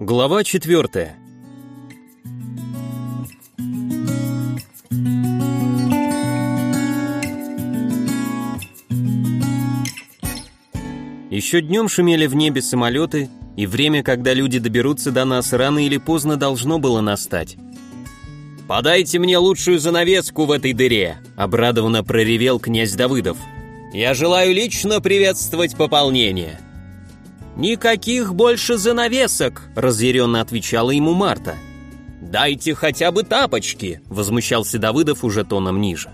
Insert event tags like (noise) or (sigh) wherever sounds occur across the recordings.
Глава четвертая. Еще днем шумели в небе самолеты, и время, когда люди доберутся до нас, рано или поздно должно было настать. «Подайте мне лучшую занавеску в этой дыре!» — обрадованно проревел князь Давыдов. «Я желаю лично приветствовать пополнение!» «Никаких больше занавесок!» — разъяренно отвечала ему Марта. «Дайте хотя бы тапочки!» — возмущался Давыдов уже тоном ниже.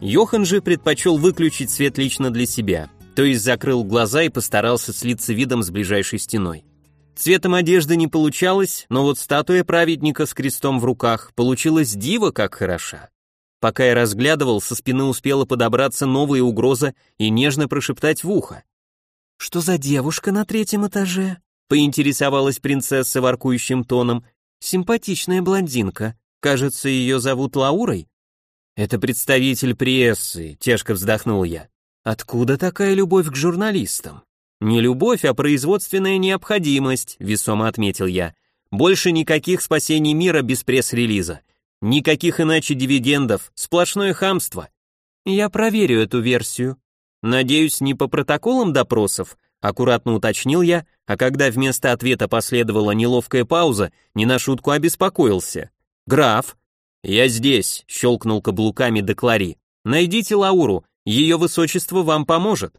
Йохан же предпочел выключить свет лично для себя, то есть закрыл глаза и постарался слиться видом с ближайшей стеной. Цветом одежды не получалось, но вот статуя праведника с крестом в руках получилась диво как хороша. Пока я разглядывал, со спины успела подобраться новая угроза и нежно прошептать в ухо. «Что за девушка на третьем этаже?» — поинтересовалась принцесса воркующим тоном. «Симпатичная блондинка. Кажется, ее зовут Лаурой?» «Это представитель прессы», — тяжко вздохнул я. «Откуда такая любовь к журналистам?» «Не любовь, а производственная необходимость», — весомо отметил я. «Больше никаких спасений мира без пресс-релиза. Никаких иначе дивидендов, сплошное хамство». «Я проверю эту версию», Надеюсь, не по протоколам допросов, аккуратно уточнил я, а когда вместо ответа последовала неловкая пауза, не на шутку обеспокоился. Граф, я здесь, щелкнул каблуками Деклари. Найдите Лауру, ее высочество вам поможет.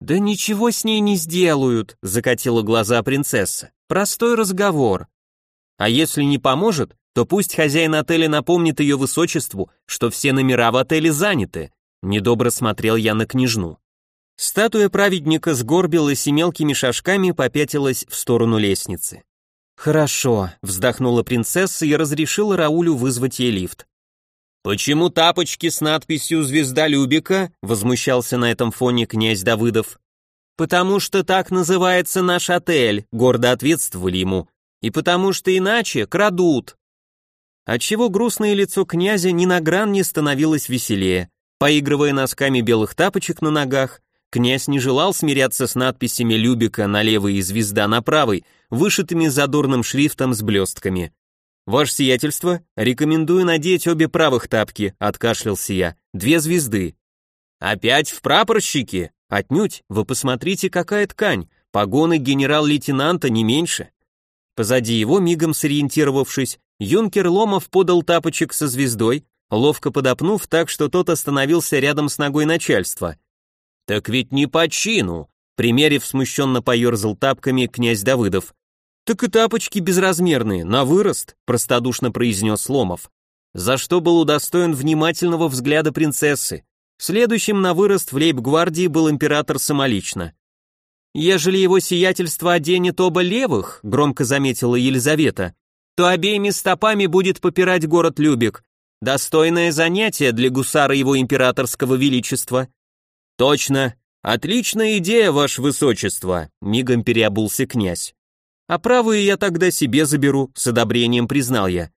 Да ничего с ней не сделают, закатила глаза принцесса. Простой разговор. А если не поможет, то пусть хозяин отеля напомнит ее высочеству, что все номера в отеле заняты, Недобро смотрел я на княжну. Статуя праведника сгорбилась и мелкими шажками попятилась в сторону лестницы. «Хорошо», — вздохнула принцесса и разрешила Раулю вызвать ей лифт. «Почему тапочки с надписью «Звезда Любика»?» — возмущался на этом фоне князь Давыдов. «Потому что так называется наш отель», — гордо ответствовали ему. «И потому что иначе крадут». Отчего грустное лицо князя ни на гран не становилось веселее. Поигрывая носками белых тапочек на ногах, князь не желал смиряться с надписями Любика на левой и звезда на правой, вышитыми задорным шрифтом с блестками. «Ваше сиятельство, рекомендую надеть обе правых тапки», — откашлялся я. «Две звезды». «Опять в прапорщике?» «Отнюдь, вы посмотрите, какая ткань, погоны генерал-лейтенанта не меньше». Позади его, мигом сориентировавшись, юнкер Ломов подал тапочек со звездой, ловко подопнув так, что тот остановился рядом с ногой начальства. «Так ведь не по чину!» Примерив смущенно поерзал тапками князь Давыдов. «Так и тапочки безразмерные, на вырост», простодушно произнес Ломов. За что был удостоен внимательного взгляда принцессы. Следующим на вырост в лейб-гвардии был император самолично. «Ежели его сиятельство оденет оба левых», громко заметила Елизавета, то обеими стопами будет попирать город Любек, Достойное занятие для гусара его императорского величества. Точно. Отличная идея, ваше высочество, мигом переобулся князь. А правую я тогда себе заберу, с одобрением признал я.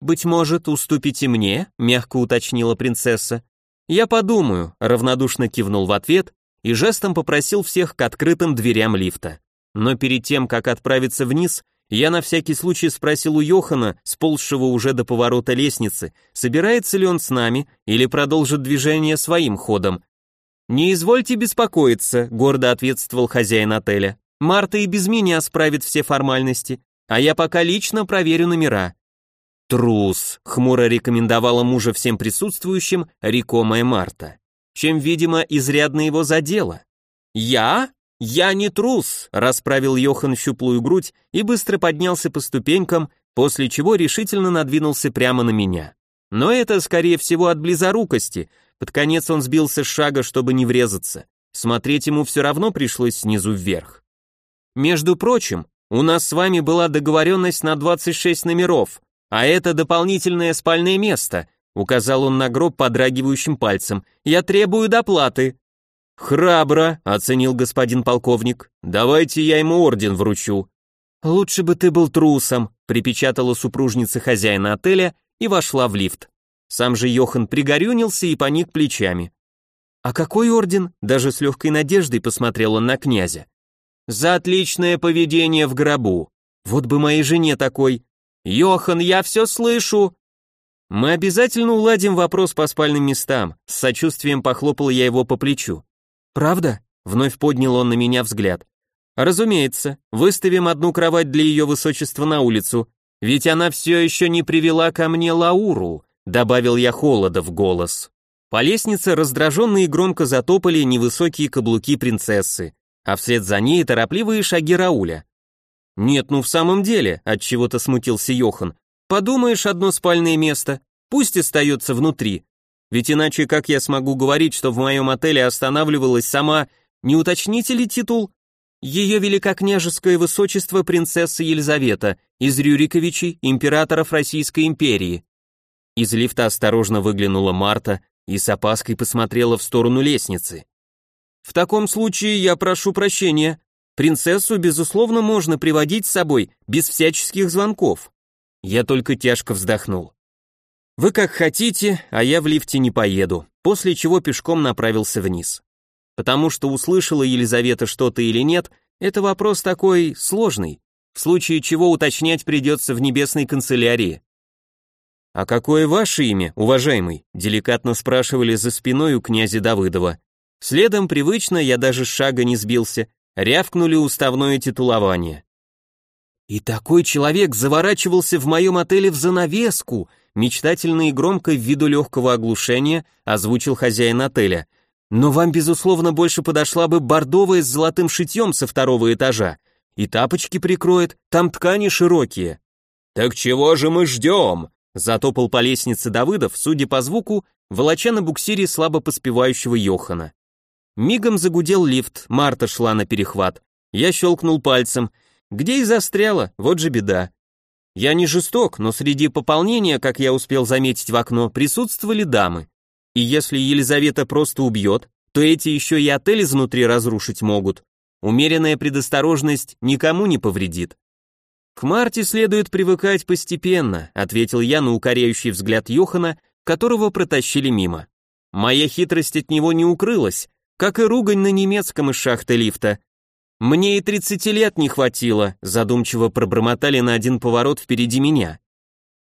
Быть может, уступите мне, мягко уточнила принцесса. Я подумаю, равнодушно кивнул в ответ и жестом попросил всех к открытым дверям лифта. Но перед тем, как отправиться вниз, я на всякий случай спросил у Йохана, сползшего уже до поворота лестницы, собирается ли он с нами или продолжит движение своим ходом. «Не извольте беспокоиться», — гордо ответствовал хозяин отеля. «Марта и без меня справит все формальности, а я пока лично проверю номера». «Трус», — хмуро рекомендовала мужа всем присутствующим рекомая Марта, чем, видимо, изрядно его задело. «Я?» «Я не трус», — расправил Йохан щуплую грудь и быстро поднялся по ступенькам, после чего решительно надвинулся прямо на меня. Но это, скорее всего, от близорукости. Под конец он сбился с шага, чтобы не врезаться. Смотреть ему все равно пришлось снизу вверх. Между прочим, у нас с вами была договоренность на 26 номеров, а это дополнительное спальное место, указал он на гроб подрагивающим пальцем. Я требую доплаты. «Храбро», — оценил господин полковник. «Давайте я ему орден вручу». «Лучше бы ты был трусом», — припечатала супружница хозяина отеля и вошла в лифт. Сам же Йохан пригорюнился и поник плечами. «А какой орден?» — даже с легкой надеждой посмотрел он на князя. «За отличное поведение в гробу», Вот бы моей жене такой. Йохан, я все слышу. Мы обязательно уладим вопрос по спальным местам. С сочувствием похлопал я его по плечу. Правда? Вновь поднял он на меня взгляд. Разумеется, выставим одну кровать для ее высочества на улицу, ведь она все еще не привела ко мне Лауру, добавил я холода в голос. По лестнице раздраженно и громко затопали невысокие каблуки принцессы, а вслед за ней торопливые шаги Рауля. Нет, ну в самом деле, от чего-то смутился Йохан. Подумаешь, одно спальное место, пусть остается внутри. Ведь иначе как я смогу говорить, что в моем отеле останавливалась сама, не уточните ли титул? Ее великокняжеское высочество принцесса Елизавета из Рюриковичей, императоров Российской империи. Из лифта осторожно выглянула Марта и с опаской посмотрела в сторону лестницы. В таком случае я прошу прощения. Принцессу, безусловно, можно приводить с собой без всяческих звонков. Я только тяжко вздохнул. Вы как хотите, а я в лифте не поеду, после чего пешком направился вниз. Потому что услышала Елизавета что-то или нет, это вопрос такой сложный, в случае чего уточнять придется в небесной канцелярии. «А какое ваше имя, уважаемый?» – деликатно спрашивали за спиной у князя Давыдова. Следом привычно, я даже с шага не сбился, рявкнули уставное титулование. И такой человек заворачивался в моем отеле в занавеску, мечтательно и громко ввиду легкого оглушения озвучил хозяин отеля. Но вам, безусловно, больше подошла бы бордовая с золотым шитьем со второго этажа. И тапочки прикроет, там ткани широкие. Так чего же мы ждем? Затопал по лестнице Давыдов, судя по звуку, волоча на буксире слабо поспевающего Йохана. Мигом загудел лифт, Марта шла на перехват. Я щелкнул пальцем. Где и застряла, вот же беда. Я не жесток, но среди пополнения, как я успел заметить в окно, присутствовали дамы. И если Елизавета просто убьет, то эти еще и отель изнутри разрушить могут. Умеренная предосторожность никому не повредит. К Марте следует привыкать постепенно, ответил я на укоряющий взгляд Йохана, которого протащили мимо. Моя хитрость от него не укрылась, как и ругань на немецком из шахты лифта. Мне и 30 лет не хватило, задумчиво пробормотали на один поворот впереди меня.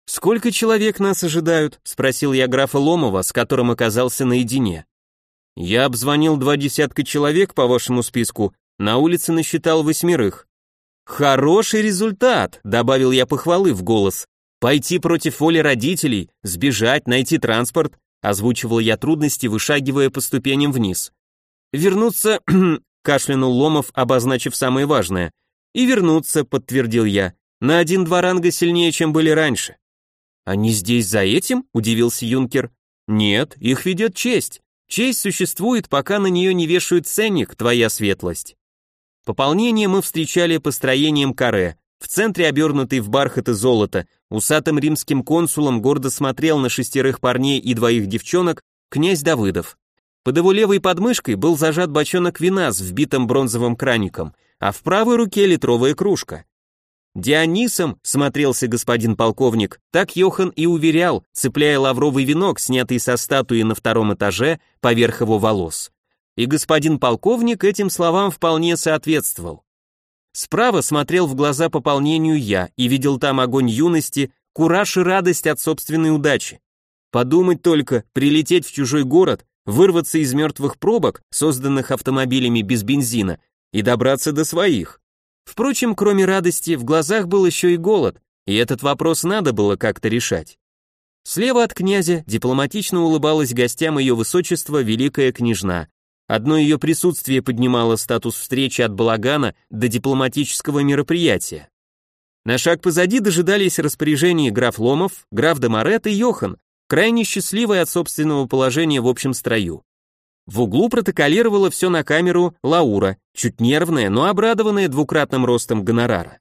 Сколько человек нас ожидают? спросил я графа Ломова, с которым оказался наедине. Я обзвонил два десятка человек по вашему списку, на улице насчитал восьмерых. Хороший результат, добавил я похвалы в голос. Пойти против воли родителей, сбежать, найти транспорт, озвучивал я трудности, вышагивая по ступеням вниз. Вернуться, (clears throat) кашлянул Ломов, обозначив самое важное. И вернуться, подтвердил я, на один-два ранга сильнее, чем были раньше. Они здесь за этим? удивился юнкер. Нет, их ведет честь. Честь существует, пока на нее не вешают ценник, твоя светлость. Пополнение мы встречали построением каре. В центре, обернутый в бархат и золото, усатым римским консулом гордо смотрел на шестерых парней и двоих девчонок князь Давыдов. Под его левой подмышкой был зажат бочонок вина с вбитым бронзовым краником, а в правой руке литровая кружка. Дионисом смотрелся господин полковник, так Йохан и уверял, цепляя лавровый венок, снятый со статуи на втором этаже, поверх его волос. И господин полковник этим словам вполне соответствовал. Справа смотрел в глаза пополнению я и видел там огонь юности, кураж и радость от собственной удачи. Подумать только, прилететь в чужой город, вырваться из мертвых пробок, созданных автомобилями без бензина, и добраться до своих. Впрочем, кроме радости, в глазах был еще и голод, и этот вопрос надо было как-то решать. Слева от князя дипломатично улыбалась гостям ее высочества великая княжна. Одно ее присутствие поднимало статус встречи от балагана до дипломатического мероприятия. На шаг позади дожидались распоряжений граф Ломов, граф Демарет и Йохан, крайне счастливая от собственного положения в общем строю. В углу протоколировала все на камеру Лаура, чуть нервная, но обрадованная двукратным ростом гонорара.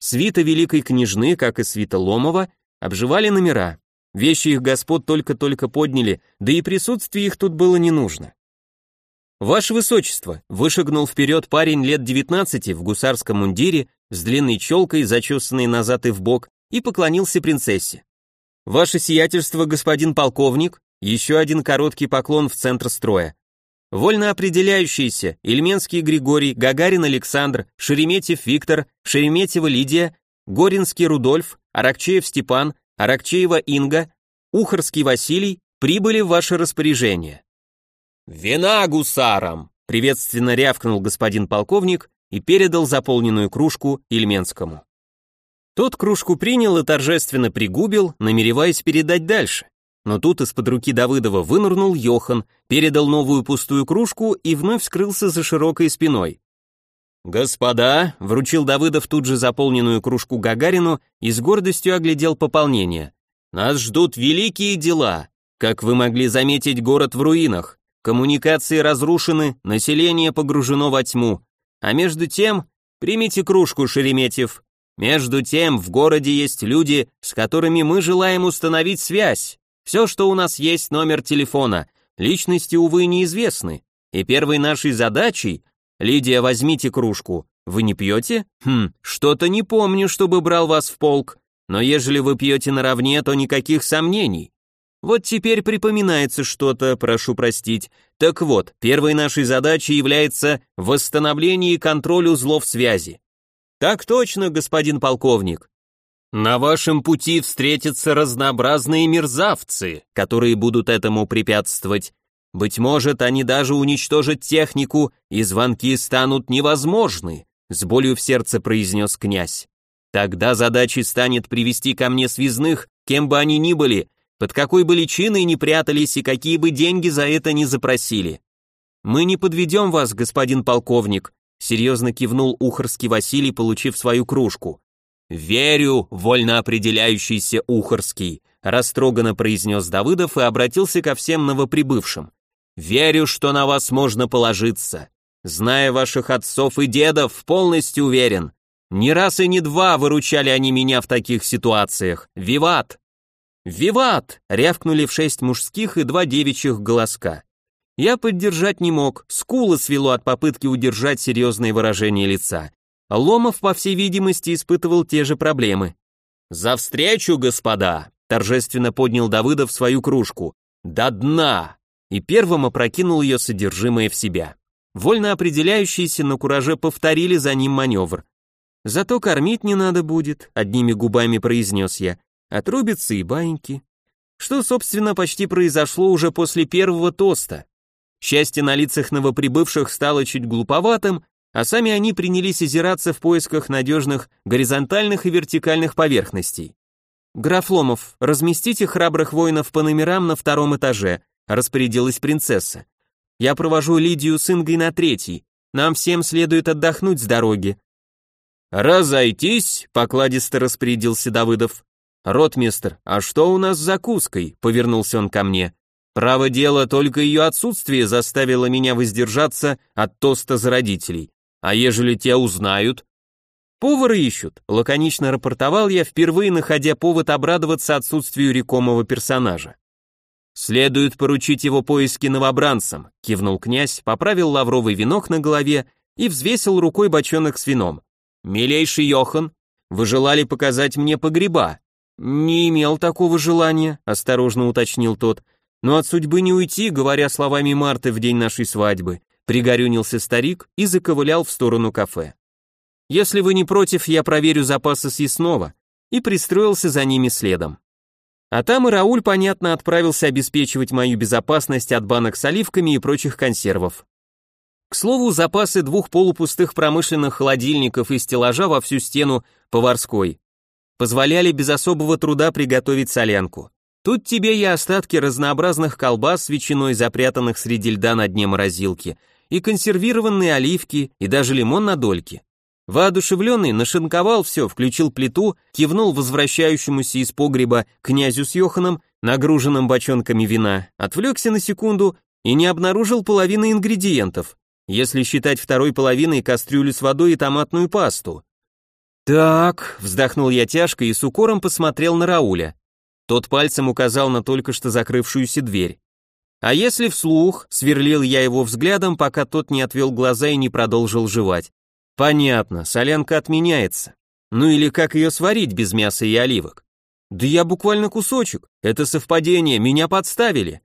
Свита великой княжны, как и свита Ломова, обживали номера. Вещи их господ только-только подняли, да и присутствие их тут было не нужно. «Ваше Высочество!» — вышагнул вперед парень лет 19 в гусарском мундире, с длинной челкой, зачесанной назад и в бок, и поклонился принцессе. «Ваше сиятельство, господин полковник», еще один короткий поклон в центр строя. Вольно определяющиеся Ильменский Григорий, Гагарин Александр, Шереметьев Виктор, Шереметьева Лидия, Горинский Рудольф, Аракчеев Степан, Аракчеева Инга, Ухарский Василий прибыли в ваше распоряжение. «Вина гусарам!» — приветственно рявкнул господин полковник и передал заполненную кружку Ильменскому. Тот кружку принял и торжественно пригубил, намереваясь передать дальше. Но тут из-под руки Давыдова вынырнул Йохан, передал новую пустую кружку и вновь скрылся за широкой спиной. «Господа», — вручил Давыдов тут же заполненную кружку Гагарину и с гордостью оглядел пополнение. «Нас ждут великие дела. Как вы могли заметить, город в руинах. Коммуникации разрушены, население погружено во тьму. А между тем, примите кружку, Шереметьев. Между тем, в городе есть люди, с которыми мы желаем установить связь. Все, что у нас есть, номер телефона. Личности, увы, неизвестны. И первой нашей задачей... Лидия, возьмите кружку. Вы не пьете? Хм, что-то не помню, чтобы брал вас в полк. Но ежели вы пьете наравне, то никаких сомнений. Вот теперь припоминается что-то, прошу простить. Так вот, первой нашей задачей является восстановление и контроль узлов связи. Так точно, господин полковник. На вашем пути встретятся разнообразные мерзавцы, которые будут этому препятствовать. Быть может, они даже уничтожат технику, и звонки станут невозможны, с болью в сердце произнес князь. Тогда задачей станет привести ко мне связных, кем бы они ни были, под какой бы личиной ни прятались и какие бы деньги за это ни запросили. Мы не подведем вас, господин полковник, серьезно кивнул Ухарский Василий, получив свою кружку. «Верю, вольно определяющийся Ухарский», растроганно произнес Давыдов и обратился ко всем новоприбывшим. «Верю, что на вас можно положиться. Зная ваших отцов и дедов, полностью уверен. Не раз и не два выручали они меня в таких ситуациях. Виват!» «Виват!» — рявкнули в шесть мужских и два девичьих голоска. Я поддержать не мог, скулы свело от попытки удержать серьезное выражение лица. Ломов, по всей видимости, испытывал те же проблемы. «За встречу, господа!» — торжественно поднял Давыдов свою кружку. «До дна!» И первым опрокинул ее содержимое в себя. Вольно определяющиеся на кураже повторили за ним маневр. «Зато кормить не надо будет», — одними губами произнес я. «Отрубятся и баньки». Что, собственно, почти произошло уже после первого тоста. Счастье на лицах новоприбывших стало чуть глуповатым, а сами они принялись озираться в поисках надежных горизонтальных и вертикальных поверхностей. «Граф Ломов, разместите храбрых воинов по номерам на втором этаже», распорядилась принцесса. «Я провожу Лидию с Ингой на третий. Нам всем следует отдохнуть с дороги». «Разойтись», — покладисто распорядился Давыдов. «Ротмистр, а что у нас с закуской?» — повернулся он ко мне. «Право дело, только ее отсутствие заставило меня воздержаться от тоста за родителей. А ежели те узнают? Повара ищут, лаконично рапортовал я, впервые находя повод обрадоваться отсутствию рекомого персонажа. Следует поручить его поиски новобранцам, кивнул князь, поправил лавровый венок на голове и взвесил рукой бочонок с вином. Милейший Йохан, вы желали показать мне погреба? Не имел такого желания, осторожно уточнил тот. Но от судьбы не уйти, говоря словами Марты в день нашей свадьбы. Пригорюнился старик и заковылял в сторону кафе. «Если вы не против, я проверю запасы съестного», и пристроился за ними следом. А там и Рауль, понятно, отправился обеспечивать мою безопасность от банок с оливками и прочих консервов. К слову, запасы двух полупустых промышленных холодильников и стеллажа во всю стену поварской позволяли без особого труда приготовить солянку. Тут тебе и остатки разнообразных колбас с ветчиной, запрятанных среди льда на дне морозилки, и консервированные оливки, и даже лимон на дольки. Воодушевленный нашинковал все, включил плиту, кивнул возвращающемуся из погреба князю с Йоханом, нагруженным бочонками вина, отвлекся на секунду и не обнаружил половины ингредиентов, если считать второй половиной кастрюлю с водой и томатную пасту. «Так», — вздохнул я тяжко и с укором посмотрел на Рауля. Тот пальцем указал на только что закрывшуюся дверь. А если вслух, сверлил я его взглядом, пока тот не отвел глаза и не продолжил жевать. Понятно, солянка отменяется. Ну или как ее сварить без мяса и оливок? Да я буквально кусочек. Это совпадение, меня подставили.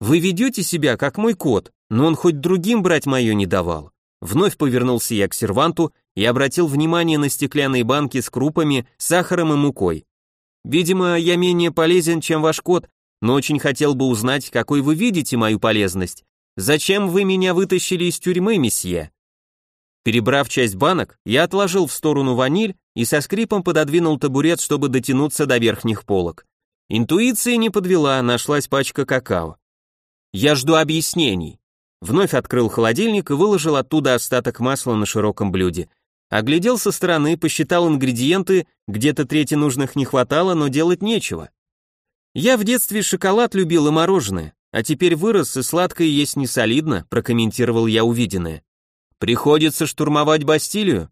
Вы ведете себя как мой кот, но он хоть другим брать мое не давал. Вновь повернулся я к серванту и обратил внимание на стеклянные банки с крупами, сахаром и мукой. Видимо, я менее полезен, чем ваш кот, но очень хотел бы узнать, какой вы видите мою полезность. Зачем вы меня вытащили из тюрьмы, месье? Перебрав часть банок, я отложил в сторону ваниль и со скрипом пододвинул табурет, чтобы дотянуться до верхних полок. Интуиция не подвела, нашлась пачка какао. Я жду объяснений. Вновь открыл холодильник и выложил оттуда остаток масла на широком блюде. Оглядел со стороны, посчитал ингредиенты, где-то трети нужных не хватало, но делать нечего. Я в детстве шоколад любил и мороженое, а теперь вырос и сладкое есть не солидно, прокомментировал я увиденное. Приходится штурмовать Бастилию?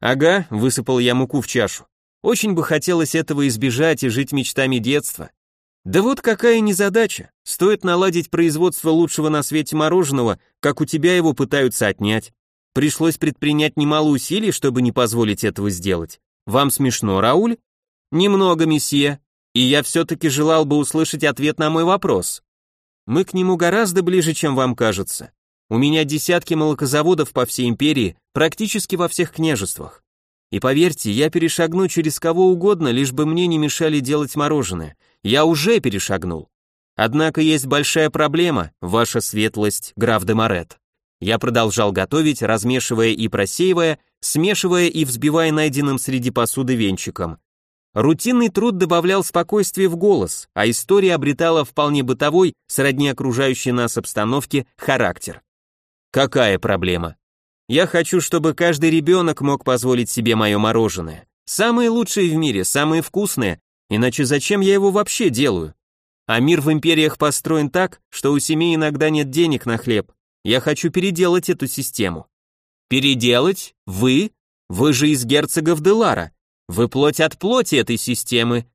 Ага, высыпал я муку в чашу. Очень бы хотелось этого избежать и жить мечтами детства. Да вот какая незадача. Стоит наладить производство лучшего на свете мороженого, как у тебя его пытаются отнять. Пришлось предпринять немало усилий, чтобы не позволить этого сделать. Вам смешно, Рауль? Немного, месье. И я все-таки желал бы услышать ответ на мой вопрос. Мы к нему гораздо ближе, чем вам кажется. У меня десятки молокозаводов по всей империи, практически во всех княжествах. И поверьте, я перешагну через кого угодно, лишь бы мне не мешали делать мороженое. Я уже перешагнул. Однако есть большая проблема, ваша светлость, граф де Морет. Я продолжал готовить, размешивая и просеивая, смешивая и взбивая найденным среди посуды венчиком. Рутинный труд добавлял спокойствие в голос, а история обретала вполне бытовой, сродни окружающей нас обстановке, характер. Какая проблема? Я хочу, чтобы каждый ребенок мог позволить себе мое мороженое. Самое лучшее в мире, самое вкусное, иначе зачем я его вообще делаю? А мир в империях построен так, что у семей иногда нет денег на хлеб, я хочу переделать эту систему. Переделать? Вы? Вы же из герцогов Делара. Вы плоть от плоти этой системы.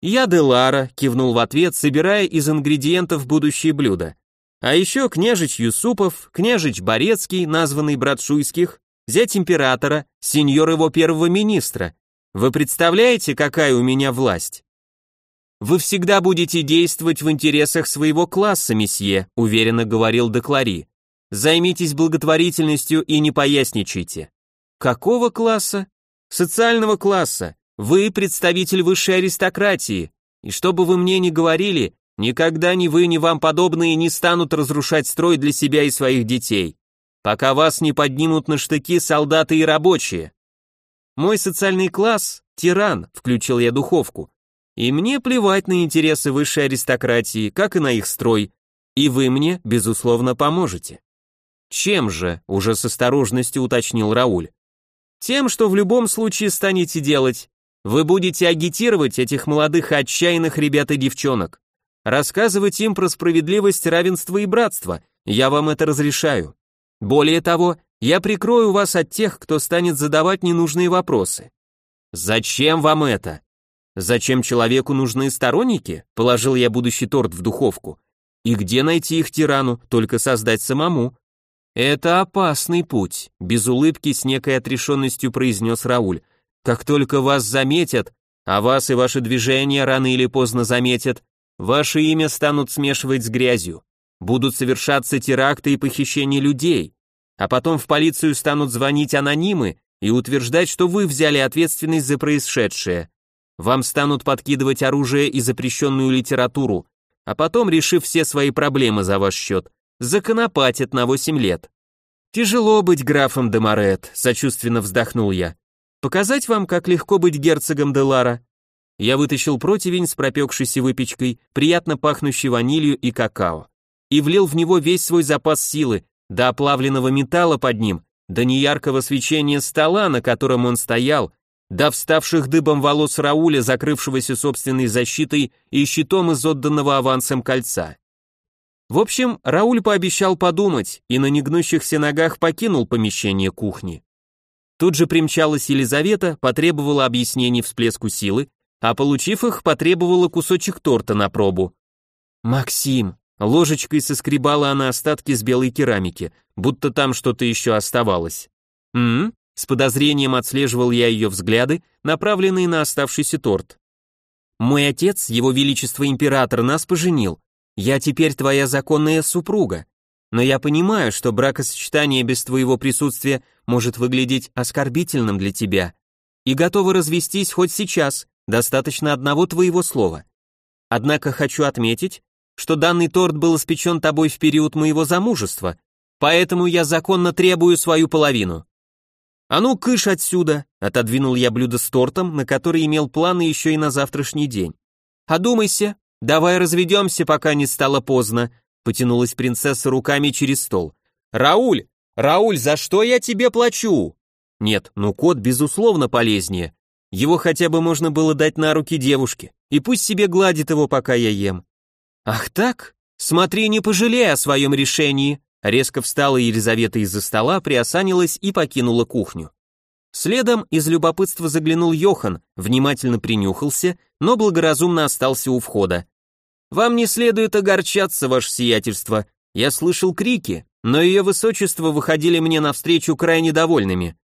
Я Делара, кивнул в ответ, собирая из ингредиентов будущее блюдо. А еще княжич Юсупов, княжич Борецкий, названный брат Шуйских, зять императора, сеньор его первого министра. Вы представляете, какая у меня власть? Вы всегда будете действовать в интересах своего класса, месье, уверенно говорил Деклари. Займитесь благотворительностью и не поясничайте. Какого класса? Социального класса. Вы представитель высшей аристократии. И что бы вы мне ни говорили, никогда ни вы, ни вам подобные не станут разрушать строй для себя и своих детей, пока вас не поднимут на штыки солдаты и рабочие. Мой социальный класс – тиран, включил я духовку. И мне плевать на интересы высшей аристократии, как и на их строй. И вы мне, безусловно, поможете. Чем же? Уже с осторожностью уточнил Рауль. Тем, что в любом случае станете делать. Вы будете агитировать этих молодых отчаянных ребят и девчонок. Рассказывать им про справедливость, равенство и братство. Я вам это разрешаю. Более того, я прикрою вас от тех, кто станет задавать ненужные вопросы. Зачем вам это? Зачем человеку нужны сторонники? Положил я будущий торт в духовку. И где найти их тирану, только создать самому? «Это опасный путь», — без улыбки с некой отрешенностью произнес Рауль. «Как только вас заметят, а вас и ваши движения рано или поздно заметят, ваше имя станут смешивать с грязью, будут совершаться теракты и похищения людей, а потом в полицию станут звонить анонимы и утверждать, что вы взяли ответственность за происшедшее. Вам станут подкидывать оружие и запрещенную литературу, а потом, решив все свои проблемы за ваш счет, законопатят на 8 лет. Тяжело быть графом де Морет, сочувственно вздохнул я. Показать вам, как легко быть герцогом де Лара? Я вытащил противень с пропекшейся выпечкой, приятно пахнущей ванилью и какао, и влил в него весь свой запас силы, до оплавленного металла под ним, до неяркого свечения стола, на котором он стоял, до вставших дыбом волос Рауля, закрывшегося собственной защитой и щитом из отданного авансом кольца. В общем, Рауль пообещал подумать и на негнущихся ногах покинул помещение кухни. Тут же примчалась Елизавета, потребовала объяснений всплеску силы, а получив их, потребовала кусочек торта на пробу. «Максим!» Ложечкой соскребала она остатки с белой керамики, будто там что-то еще оставалось. «М?», -м С подозрением отслеживал я ее взгляды, направленные на оставшийся торт. «Мой отец, его величество император, нас поженил, я теперь твоя законная супруга. но я понимаю, что бракосочетание без твоего присутствия может выглядеть оскорбительным для тебя, и готова развестись хоть сейчас, достаточно одного твоего слова. Однако хочу отметить, что данный торт был испечен тобой в период моего замужества, поэтому я законно требую свою половину. А ну, кыш отсюда, отодвинул я блюдо с тортом, на который имел планы еще и на завтрашний день. Одумайся, давай разведемся, пока не стало поздно, потянулась принцесса руками через стол. Рауль, Рауль, за что я тебе плачу? Нет, ну кот безусловно полезнее. Его хотя бы можно было дать на руки девушке, и пусть себе гладит его, пока я ем. Ах так? Смотри, не пожалей о своем решении. Резко встала Елизавета из-за стола, приосанилась и покинула кухню. Следом из любопытства заглянул Йохан, внимательно принюхался, но благоразумно остался у входа. «Вам не следует огорчаться, ваше сиятельство. Я слышал крики, но ее высочество выходили мне навстречу крайне довольными.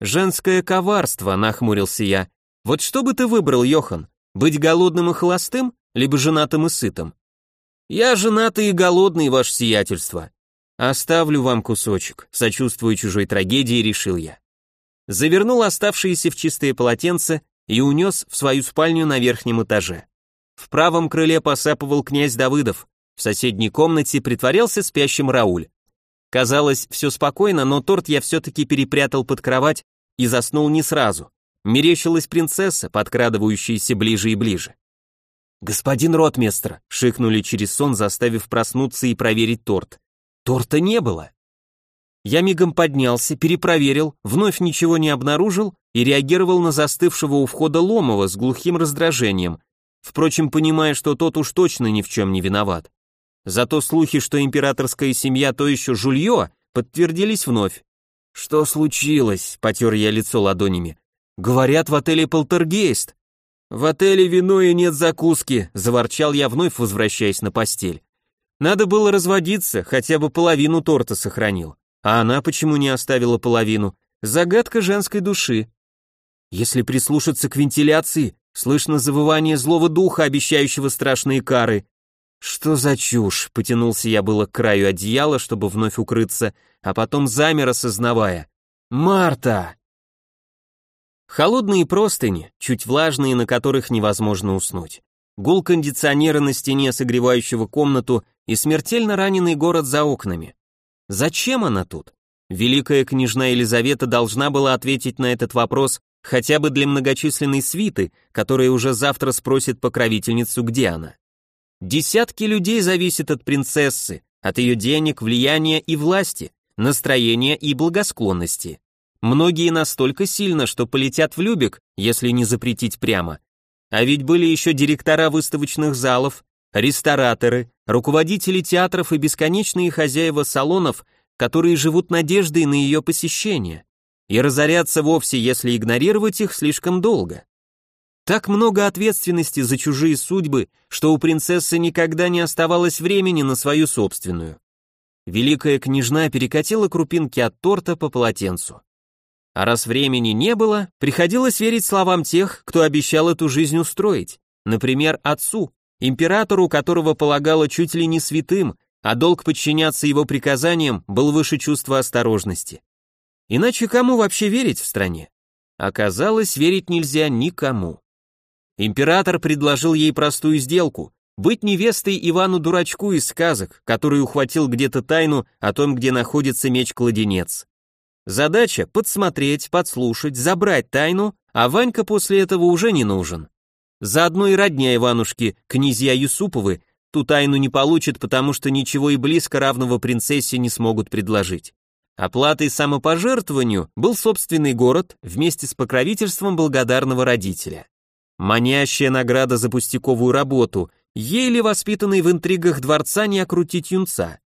Женское коварство, нахмурился я. Вот что бы ты выбрал, Йохан? Быть голодным и холостым, либо женатым и сытым? Я женатый и голодный, ваше сиятельство. Оставлю вам кусочек, сочувствуя чужой трагедии, решил я. Завернул оставшиеся в чистые полотенце и унес в свою спальню на верхнем этаже. В правом крыле посапывал князь Давыдов, в соседней комнате притворялся спящим Рауль. Казалось, все спокойно, но торт я все-таки перепрятал под кровать и заснул не сразу. Мерещилась принцесса, подкрадывающаяся ближе и ближе. «Господин ротмистр», — шикнули через сон, заставив проснуться и проверить торт. Торта не было. Я мигом поднялся, перепроверил, вновь ничего не обнаружил и реагировал на застывшего у входа Ломова с глухим раздражением, впрочем, понимая, что тот уж точно ни в чем не виноват. Зато слухи, что императорская семья то еще жулье, подтвердились вновь. «Что случилось?» — потер я лицо ладонями. «Говорят, в отеле полтергейст». «В отеле вино и нет закуски», — заворчал я, вновь возвращаясь на постель. «Надо было разводиться, хотя бы половину торта сохранил. А она почему не оставила половину? Загадка женской души». Если прислушаться к вентиляции, слышно завывание злого духа, обещающего страшные кары. Что за чушь? Потянулся я было к краю одеяла, чтобы вновь укрыться, а потом замер, осознавая. Марта! Холодные простыни, чуть влажные, на которых невозможно уснуть. Гул кондиционера на стене, согревающего комнату, и смертельно раненый город за окнами. Зачем она тут? Великая княжна Елизавета должна была ответить на этот вопрос хотя бы для многочисленной свиты, которая уже завтра спросит покровительницу, где она. Десятки людей зависят от принцессы, от ее денег, влияния и власти, настроения и благосклонности. Многие настолько сильно, что полетят в Любек, если не запретить прямо. А ведь были еще директора выставочных залов, рестораторы, руководители театров и бесконечные хозяева салонов, которые живут надеждой на ее посещение. И разорятся вовсе, если игнорировать их слишком долго. Так много ответственности за чужие судьбы, что у принцессы никогда не оставалось времени на свою собственную. Великая княжна перекатила крупинки от торта по полотенцу. А раз времени не было, приходилось верить словам тех, кто обещал эту жизнь устроить. Например, отцу, императору, которого полагала чуть ли не святым, а долг подчиняться его приказаниям был выше чувства осторожности. Иначе кому вообще верить в стране? Оказалось, верить нельзя никому. Император предложил ей простую сделку – быть невестой Ивану-дурачку из сказок, который ухватил где-то тайну о том, где находится меч-кладенец. Задача – подсмотреть, подслушать, забрать тайну, а Ванька после этого уже не нужен. Заодно и родня Иванушки, князья Юсуповы, ту тайну не получат, потому что ничего и близко равного принцессе не смогут предложить. Оплатой самопожертвованию был собственный город вместе с покровительством благодарного родителя. Манящая награда за пустяковую работу, еле воспитанный в интригах дворца не окрутить юнца.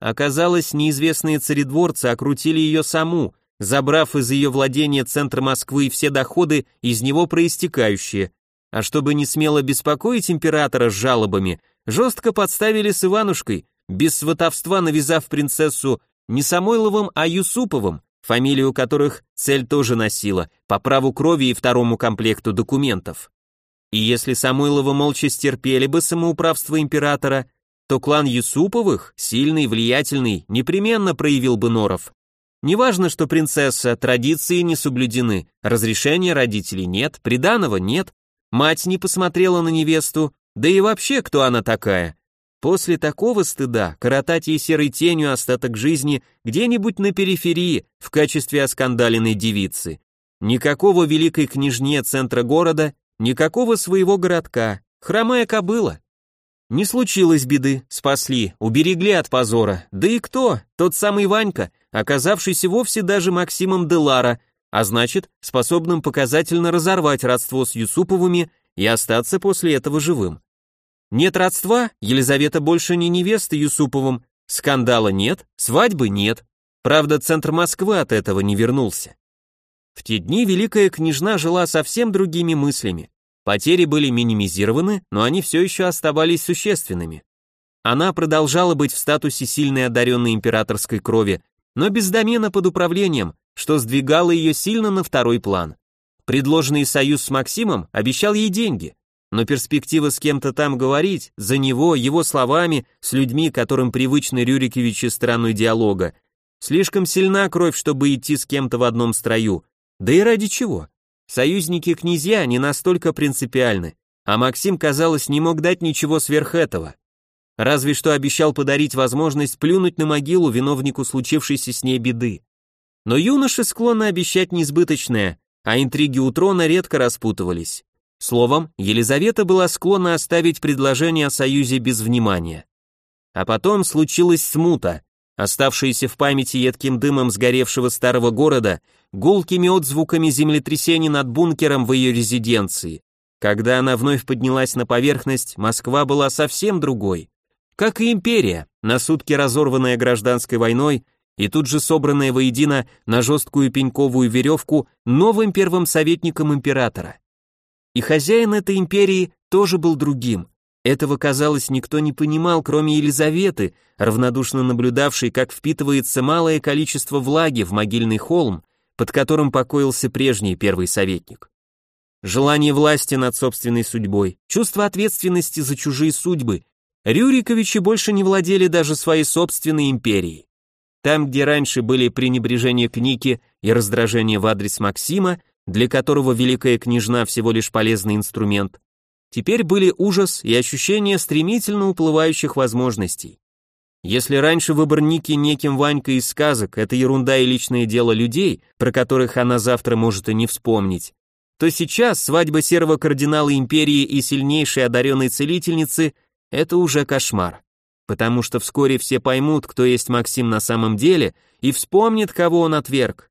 Оказалось, неизвестные царедворцы окрутили ее саму, забрав из ее владения центр Москвы и все доходы, из него проистекающие. А чтобы не смело беспокоить императора с жалобами, жестко подставили с Иванушкой, без сватовства навязав принцессу не Самойловым, а Юсуповым, фамилию которых цель тоже носила, по праву крови и второму комплекту документов. И если Самойлова молча стерпели бы самоуправство императора, что клан Юсуповых, сильный, влиятельный, непременно проявил бы норов. Неважно, что принцесса, традиции не соблюдены, разрешения родителей нет, приданого нет, мать не посмотрела на невесту, да и вообще, кто она такая? После такого стыда коротать ей серой тенью остаток жизни где-нибудь на периферии в качестве оскандаленной девицы. Никакого великой княжне центра города, никакого своего городка, хромая кобыла. Не случилось беды, спасли, уберегли от позора. Да и кто? Тот самый Ванька, оказавшийся вовсе даже Максимом Делара, а значит, способным показательно разорвать родство с Юсуповыми и остаться после этого живым. Нет родства, Елизавета больше не невеста Юсуповым, скандала нет, свадьбы нет. Правда, центр Москвы от этого не вернулся. В те дни великая княжна жила совсем другими мыслями. Потери были минимизированы, но они все еще оставались существенными. Она продолжала быть в статусе сильной одаренной императорской крови, но без домена под управлением, что сдвигало ее сильно на второй план. Предложенный союз с Максимом обещал ей деньги, но перспектива с кем-то там говорить, за него, его словами, с людьми, которым привычны Рюриковичи стороной диалога, слишком сильна кровь, чтобы идти с кем-то в одном строю. Да и ради чего? Союзники-князья не настолько принципиальны, а Максим, казалось, не мог дать ничего сверх этого. Разве что обещал подарить возможность плюнуть на могилу виновнику случившейся с ней беды. Но юноши склонны обещать несбыточное, а интриги у трона редко распутывались. Словом, Елизавета была склонна оставить предложение о союзе без внимания. А потом случилась смута, оставшаяся в памяти едким дымом сгоревшего старого города, гулкими отзвуками землетрясений над бункером в ее резиденции. Когда она вновь поднялась на поверхность, Москва была совсем другой. Как и империя, на сутки разорванная гражданской войной и тут же собранная воедино на жесткую пеньковую веревку новым первым советником императора. И хозяин этой империи тоже был другим. Этого, казалось, никто не понимал, кроме Елизаветы, равнодушно наблюдавшей, как впитывается малое количество влаги в могильный холм, под которым покоился прежний первый советник. Желание власти над собственной судьбой, чувство ответственности за чужие судьбы. Рюриковичи больше не владели даже своей собственной империей. Там, где раньше были пренебрежение к Нике и раздражение в адрес Максима, для которого великая княжна всего лишь полезный инструмент, теперь были ужас и ощущение стремительно уплывающих возможностей. Если раньше выбор Ники неким Ванькой из сказок – это ерунда и личное дело людей, про которых она завтра может и не вспомнить, то сейчас свадьба серого кардинала империи и сильнейшей одаренной целительницы – это уже кошмар. Потому что вскоре все поймут, кто есть Максим на самом деле, и вспомнят, кого он отверг.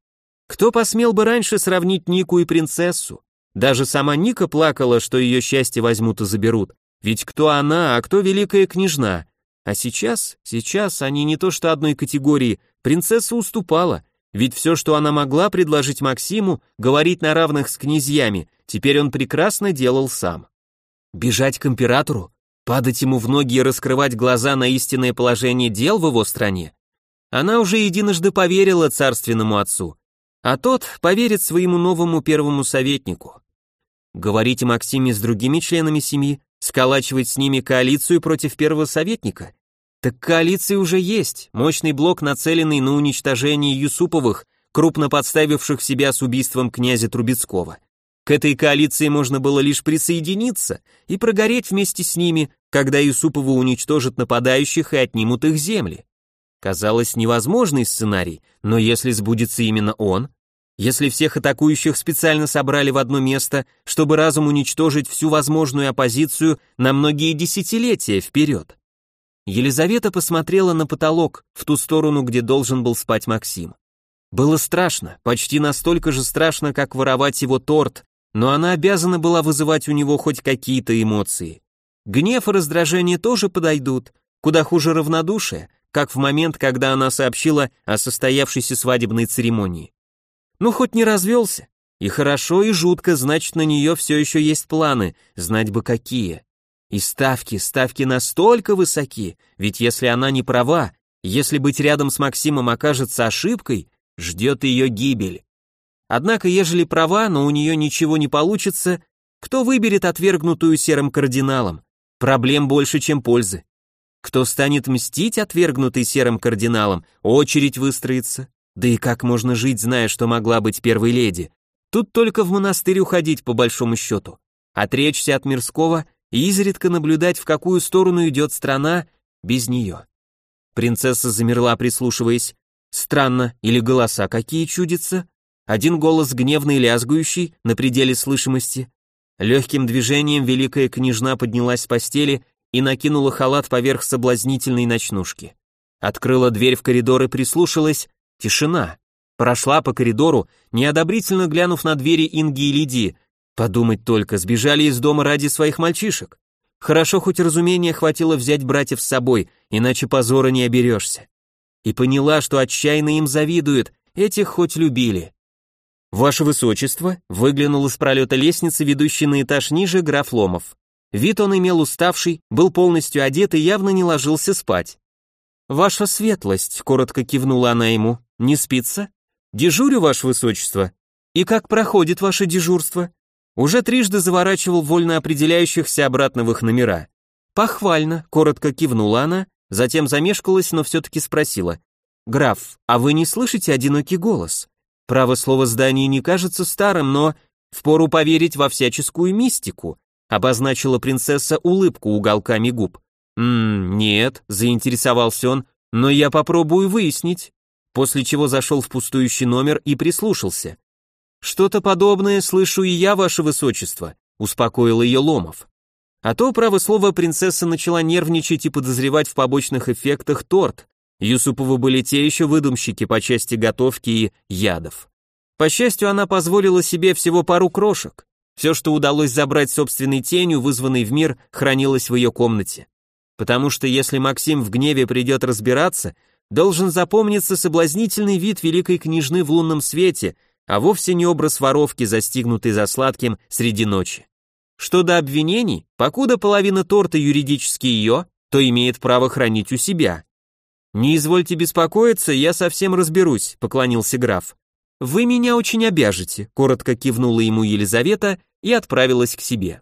Кто посмел бы раньше сравнить Нику и принцессу? Даже сама Ника плакала, что ее счастье возьмут и заберут. Ведь кто она, а кто великая княжна? А сейчас, сейчас они не то что одной категории, принцесса уступала, ведь все, что она могла предложить Максиму, говорить на равных с князьями, теперь он прекрасно делал сам. Бежать к императору? Падать ему в ноги и раскрывать глаза на истинное положение дел в его стране? Она уже единожды поверила царственному отцу, а тот поверит своему новому первому советнику. Говорить Максиме с другими членами семьи, сколачивать с ними коалицию против первого советника? Так коалиция уже есть, мощный блок, нацеленный на уничтожение Юсуповых, крупно подставивших себя с убийством князя Трубецкого. К этой коалиции можно было лишь присоединиться и прогореть вместе с ними, когда Юсуповы уничтожат нападающих и отнимут их земли. Казалось невозможный сценарий, но если сбудется именно он, если всех атакующих специально собрали в одно место, чтобы разом уничтожить всю возможную оппозицию на многие десятилетия вперед. Елизавета посмотрела на потолок, в ту сторону, где должен был спать Максим. Было страшно, почти настолько же страшно, как воровать его торт, но она обязана была вызывать у него хоть какие-то эмоции. Гнев и раздражение тоже подойдут, куда хуже равнодушие, как в момент, когда она сообщила о состоявшейся свадебной церемонии. Ну, хоть не развелся. И хорошо, и жутко, значит, на нее все еще есть планы, знать бы какие. И ставки, ставки настолько высоки, ведь если она не права, если быть рядом с Максимом окажется ошибкой, ждет ее гибель. Однако, ежели права, но у нее ничего не получится, кто выберет отвергнутую серым кардиналом? Проблем больше, чем пользы. Кто станет мстить отвергнутый серым кардиналом, очередь выстроится. Да и как можно жить, зная, что могла быть первой леди? Тут только в монастырь уходить по большому счету. Отречься от мирского и изредка наблюдать, в какую сторону идет страна без нее. Принцесса замерла, прислушиваясь. Странно, или голоса какие чудятся? Один голос гневный, лязгующий, на пределе слышимости. Легким движением великая княжна поднялась с постели и накинула халат поверх соблазнительной ночнушки. Открыла дверь в коридор и прислушалась. Тишина. Прошла по коридору, неодобрительно глянув на двери Инги и Лидии. Подумать только, сбежали из дома ради своих мальчишек. Хорошо хоть разумения хватило взять братьев с собой, иначе позора не оберешься. И поняла, что отчаянно им завидуют, этих хоть любили. «Ваше высочество», выглянул из пролета лестницы, ведущей на этаж ниже, граф Ломов. Вид он имел уставший, был полностью одет и явно не ложился спать. «Ваша светлость», — коротко кивнула она ему, — «не спится?» «Дежурю, ваше высочество». «И как проходит ваше дежурство?» Уже трижды заворачивал вольно определяющихся обратно в их номера. «Похвально», — коротко кивнула она, затем замешкалась, но все-таки спросила. «Граф, а вы не слышите одинокий голос?» Право слово здание не кажется старым, но впору поверить во всяческую мистику, обозначила принцесса улыбку уголками губ. «Ммм, нет», — заинтересовался он, — «но я попробую выяснить». После чего зашел в пустующий номер и прислушался. «Что-то подобное слышу и я, ваше высочество», — успокоил ее Ломов. А то, право слово, принцесса начала нервничать и подозревать в побочных эффектах торт, Юсуповы были те еще выдумщики по части готовки и ядов. По счастью, она позволила себе всего пару крошек. Все, что удалось забрать собственной тенью, вызванной в мир, хранилось в ее комнате. Потому что если Максим в гневе придет разбираться, должен запомниться соблазнительный вид великой княжны в лунном свете, а вовсе не образ воровки, застигнутый за сладким среди ночи. Что до обвинений, покуда половина торта юридически ее, то имеет право хранить у себя. «Не извольте беспокоиться, я совсем разберусь», — поклонился граф. «Вы меня очень обяжете», — коротко кивнула ему Елизавета и отправилась к себе.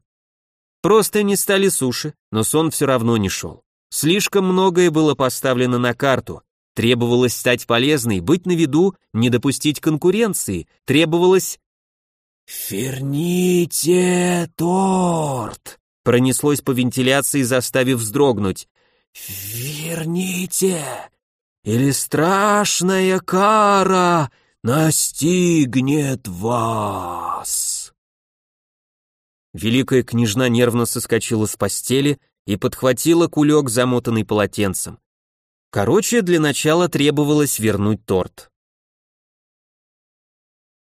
Просто не стали суши, но сон все равно не шел. Слишком многое было поставлено на карту. Требовалось стать полезной, быть на виду, не допустить конкуренции. Требовалось... «Верните торт!» Пронеслось по вентиляции, заставив вздрогнуть. «Верните, или страшная кара настигнет вас!» Великая княжна нервно соскочила с постели и подхватила кулек, замотанный полотенцем. Короче, для начала требовалось вернуть торт.